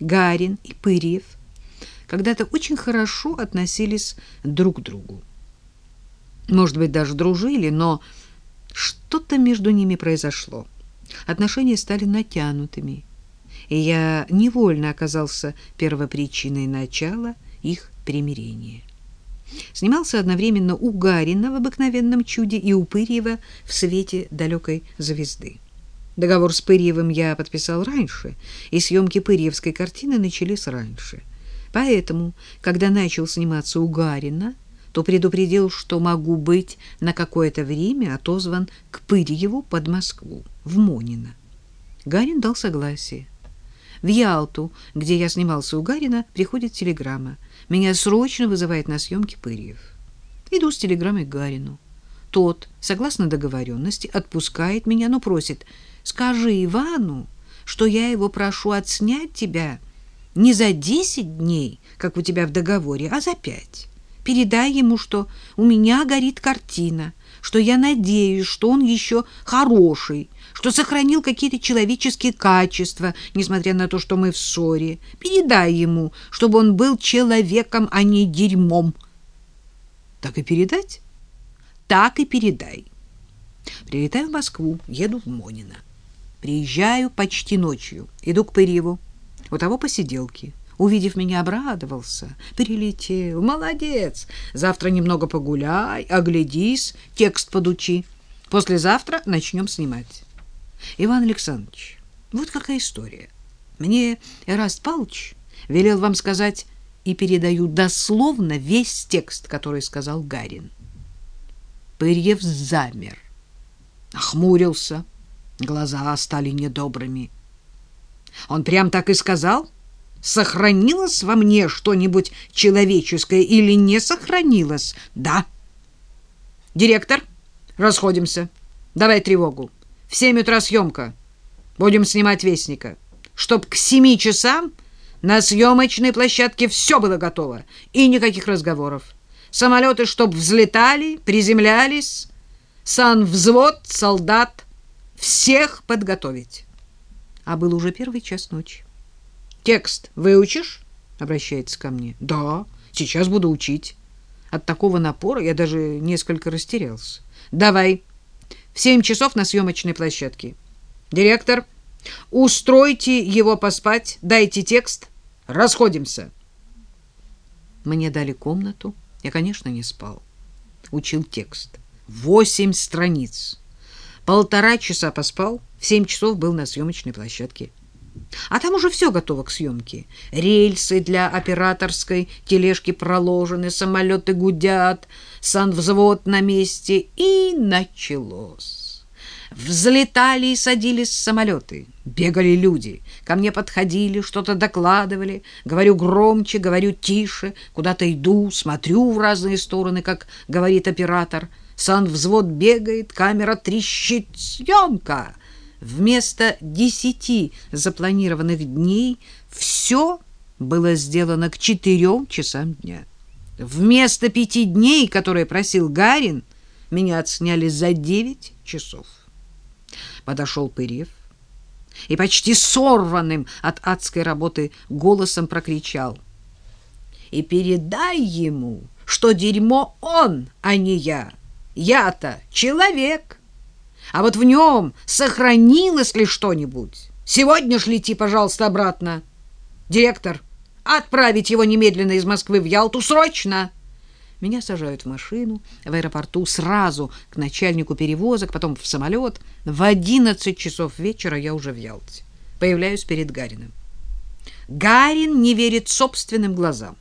Гарин и Пырьев когда-то очень хорошо относились друг к другу. Может быть, даже дружили, но что-то между ними произошло. Отношения стали натянутыми, и я невольно оказался первопричиной начала их примирения. Снимался одновременно у Гарина в «Обыкновенном чуде» и у Пырьева в «Свете далекой звезды». Договор с Пырьевым я подписал раньше, и съемки Пырьевской картины начались раньше. Поэтому, когда начал сниматься у Гарина, то предупредил, что могу быть на какое-то время отозван к Пырьеву под Москву, в Монино. Гарин дал согласие. В Ялту, где я снимался у Гарина, приходит телеграмма. Меня срочно вызывает на съемки Пырьев. Иду с телеграммой к Гарину. Тот, согласно договоренности, отпускает меня, но просит, скажи Ивану, что я его прошу отснять тебя не за десять дней, как у тебя в договоре, а за пять. Передай ему, что у меня горит картина, что я надеюсь, что он еще хороший, что сохранил какие-то человеческие качества, несмотря на то, что мы в ссоре. Передай ему, чтобы он был человеком, а не дерьмом. Так и передать? Так и передай. Прилетаю в Москву, еду в Монино. Приезжаю почти ночью, иду к Пырьеву. У того посиделки увидев меня, обрадовался. Прилетел. Молодец. Завтра немного погуляй, оглядись, текст подучи. Послезавтра начнем снимать. Иван Александрович, вот какая история. Мне Эраст Павлович велел вам сказать и передаю дословно весь текст, который сказал Гарин. Пырьев замер, охмурился, глаза стали недобрыми. Он прям так и сказал? — Сохранилось во мне что-нибудь человеческое или не сохранилось? Да. Директор, расходимся. Давай тревогу. В семь утра съемка. Будем снимать Вестника. Чтоб к семи часам на съемочной площадке все было готово. И никаких разговоров. Самолеты, чтоб взлетали, приземлялись. Санвзвод, солдат. Всех подготовить. А был уже первый час ночи. Текст выучишь? Обращается ко мне. Да, сейчас буду учить. От такого напора я даже несколько растерялся. Давай. В семь часов на съемочной площадке. Директор, устройте его поспать, дайте текст. Расходимся. Мне дали комнату. Я, конечно, не спал. Учил текст. Восемь страниц. Полтора часа поспал, в семь часов был на съемочной площадке. А там уже все готово к съемке. Рельсы для операторской тележки проложены, самолеты гудят, санвзвод на месте. И началось. Взлетали и садились самолеты. Бегали люди. Ко мне подходили, что-то докладывали. Говорю громче, говорю тише. Куда-то иду, смотрю в разные стороны, как говорит оператор. Санвзвод бегает, камера трещит. Съемка! Вместо десяти запланированных дней все было сделано к четырем часам дня. Вместо пяти дней, которые просил Гарин, меня отсняли за девять часов. Подошел Пырьев и почти сорванным от адской работы голосом прокричал. «И передай ему, что дерьмо он, а не я. Я-то человек» а вот в нем сохранилось ли что-нибудь? Сегодня ж лети, пожалуйста, обратно. Директор, отправить его немедленно из Москвы в Ялту, срочно!» Меня сажают в машину в аэропорту сразу к начальнику перевозок, потом в самолет. В одиннадцать часов вечера я уже в Ялте. Появляюсь перед Гариным. Гарин не верит собственным глазам.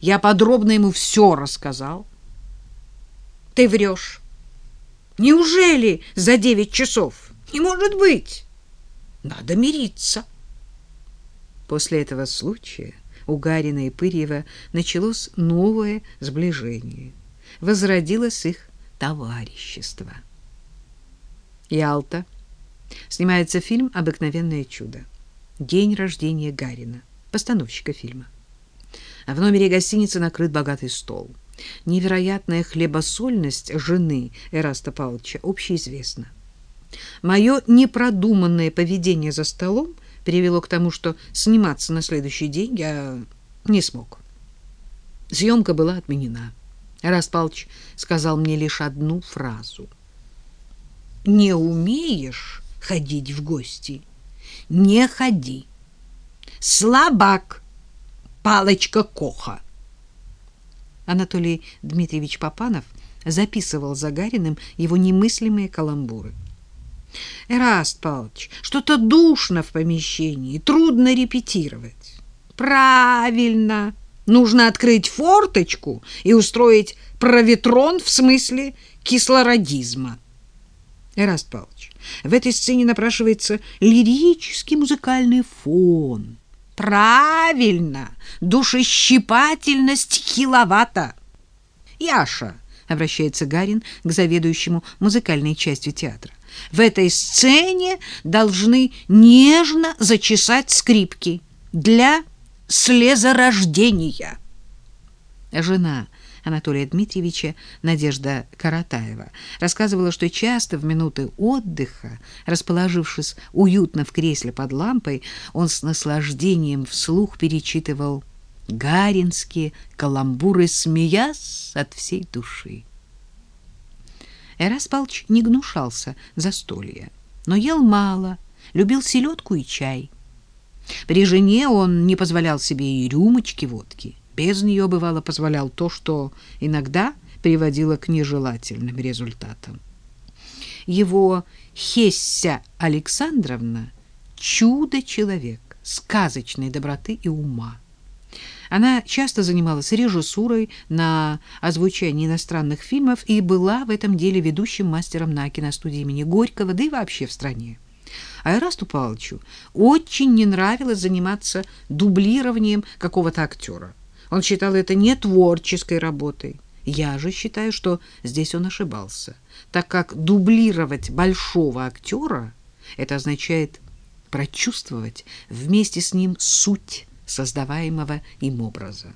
Я подробно ему все рассказал. «Ты врешь!» Неужели за девять часов? Не может быть. Надо мириться. После этого случая у Гарина и Пырьева началось новое сближение. Возродилось их товарищество. Ялта. Снимается фильм «Обыкновенное чудо». День рождения Гарина, постановщика фильма. В номере гостиницы накрыт богатый стол – Невероятная хлебосольность жены Эраста Павловича общеизвестна. Мое непродуманное поведение за столом привело к тому, что сниматься на следующий день я не смог. Съемка была отменена. Раз Палыч сказал мне лишь одну фразу. «Не умеешь ходить в гости? Не ходи. Слабак, палочка Коха». Анатолий Дмитриевич Попанов записывал за Гариным его немыслимые каламбуры. Эраст Павлович, что-то душно в помещении, трудно репетировать. Правильно. Нужно открыть форточку и устроить проветрон в смысле кислородизма. Эраст Павлович, в этой сцене напрашивается лирический музыкальный фон. Правильно, душещипательность киловатта. Яша, обращается Гарин к заведующему музыкальной частью театра. В этой сцене должны нежно зачесать скрипки для слезорождения. Жена Анатолия Дмитриевича, Надежда Каратаева, рассказывала, что часто в минуты отдыха, расположившись уютно в кресле под лампой, он с наслаждением вслух перечитывал гаринские каламбуры, смеясь от всей души. Эрас Палч не гнушался застолья, но ел мало, любил селедку и чай. При жене он не позволял себе и рюмочки водки. Без нее, бывало, позволял то, что иногда приводило к нежелательным результатам. Его Хесся Александровна — чудо-человек, сказочной доброты и ума. Она часто занималась режиссурой на озвучении иностранных фильмов и была в этом деле ведущим мастером на киностудии имени Горького, да и вообще в стране. А Ирасту Павловичу очень не нравилось заниматься дублированием какого-то актера. Он считал это не творческой работой. Я же считаю, что здесь он ошибался, так как дублировать большого актера — это означает прочувствовать вместе с ним суть создаваемого им образа.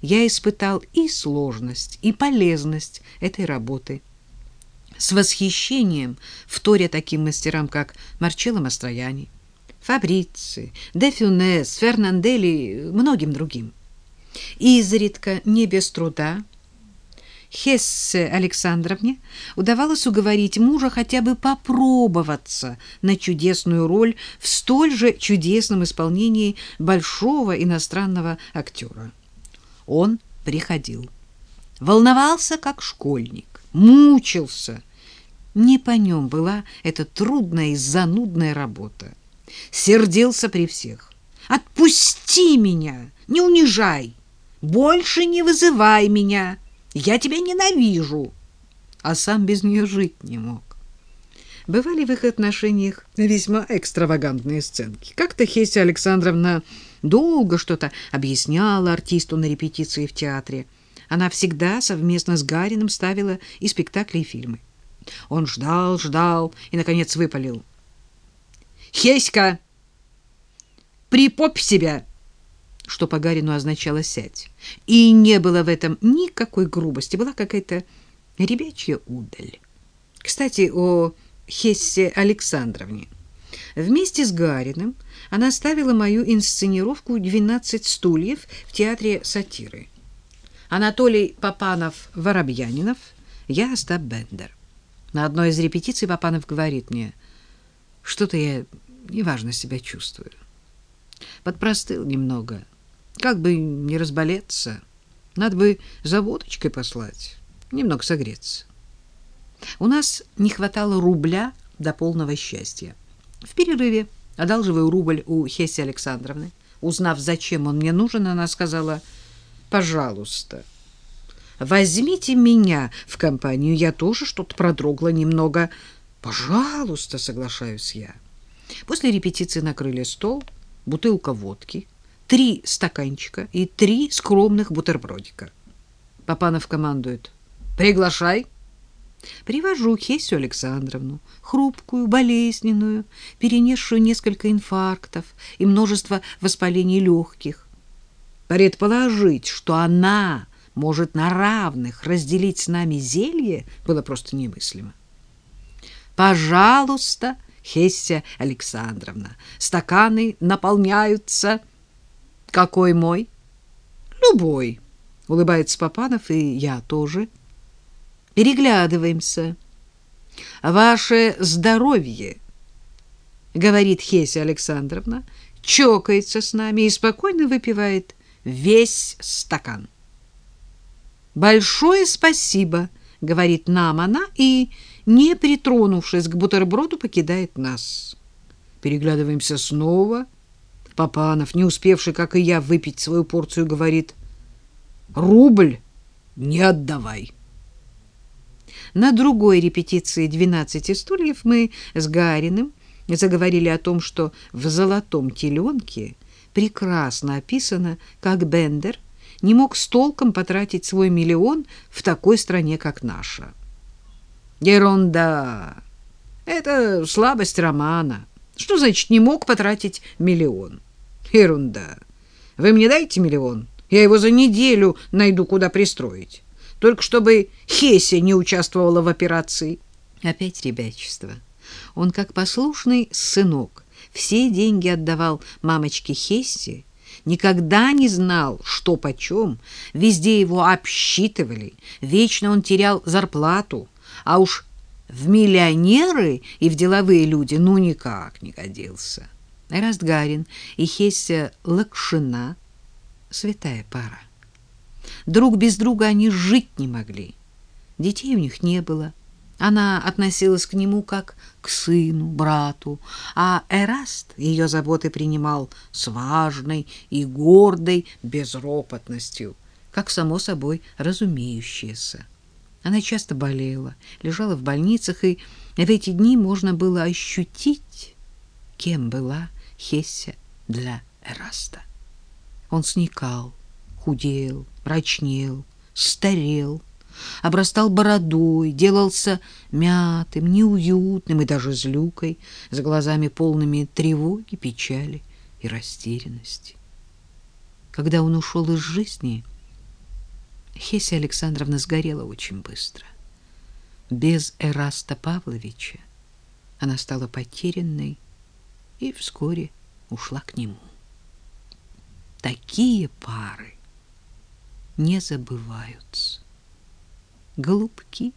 Я испытал и сложность, и полезность этой работы. С восхищением вторя таким мастерам, как Марчелло Мастрояни, Фабрици, Де Фюнес, Фернандели, многим другим. Изредка, не без труда, Хессе Александровне удавалось уговорить мужа хотя бы попробоваться на чудесную роль в столь же чудесном исполнении большого иностранного актера. Он приходил. Волновался, как школьник, мучился. Не по нем была эта трудная и занудная работа. Сердился при всех. «Отпусти меня! Не унижай! Больше не вызывай меня!» Я тебя ненавижу, а сам без нее жить не мог. Бывали в их отношениях весьма экстравагантные сценки. Как-то Хеся Александровна долго что-то объясняла артисту на репетиции в театре. Она всегда совместно с Гариным ставила и спектакли, и фильмы. Он ждал, ждал и, наконец, выпалил. «Хеська, припопь себя!» Что по Гарину означало «сядь». И не было в этом никакой грубости, была какая-то ребячья удаль. Кстати, о Хессе Александровне. Вместе с Гариным она ставила мою инсценировку «12 стульев» в театре сатиры. Анатолий Попанов-Воробьянинов, я Остап Бендер. На одной из репетиций Попанов говорит мне, что-то я неважно себя чувствую. Подпростыл немного, как бы не разболеться. Надо бы за водочкой послать, немного согреться. У нас не хватало рубля до полного счастья. В перерыве одалживаю рубль у Хеси Александровны. Узнав, зачем он мне нужен, она сказала, «Пожалуйста, возьмите меня в компанию, я тоже что-то продрогла немного». «Пожалуйста», — соглашаюсь я. После репетиции накрыли стол, бутылка водки — три стаканчика и три скромных бутербродика. Папанов командует «Приглашай». Привожу Хесю Александровну, хрупкую, болезненную, перенесшую несколько инфарктов и множество воспалений легких. Предположить, что она может на равных разделить с нами зелье, было просто немыслимо. «Пожалуйста, Хессия Александровна. Стаканы наполняются. Какой мой? Любой, улыбается Папанов, и я тоже. Переглядываемся. Ваше здоровье, говорит Хеся Александровна, чокается с нами и спокойно выпивает весь стакан. Большое спасибо, говорит нам она и не притронувшись к бутерброду, покидает нас. Переглядываемся снова. Папанов, не успевший, как и я, выпить свою порцию, говорит, «Рубль не отдавай». На другой репетиции «12 стульев» мы с Гариным заговорили о том, что в «Золотом теленке» прекрасно описано, как Бендер не мог с толком потратить свой миллион в такой стране, как наша. Ерунда. Это слабость романа. Что значит не мог потратить миллион? Ерунда. Вы мне дайте миллион, я его за неделю найду, куда пристроить. Только чтобы Хеся не участвовала в операции. Опять ребячество. Он, как послушный сынок, все деньги отдавал мамочке Хессе, никогда не знал, что почем, везде его обсчитывали, вечно он терял зарплату, а уж в миллионеры и в деловые люди ну никак не годился. Эраст Гарин и Хеся Лакшина — святая пара. Друг без друга они жить не могли. Детей у них не было. Она относилась к нему как к сыну, брату, а Эраст ее заботы принимал с важной и гордой безропотностью, как само собой разумеющееся. Она часто болела, лежала в больницах, и в эти дни можно было ощутить, кем была Хесся для Эраста. Он сникал, худел, мрачнел, старел, обрастал бородой, делался мятым, неуютным и даже злюкой, с глазами полными тревоги, печали и растерянности. Когда он ушел из жизни, Хеся Александровна сгорела очень быстро. Без Эраста Павловича она стала потерянной и вскоре ушла к нему. Такие пары не забываются. Голубки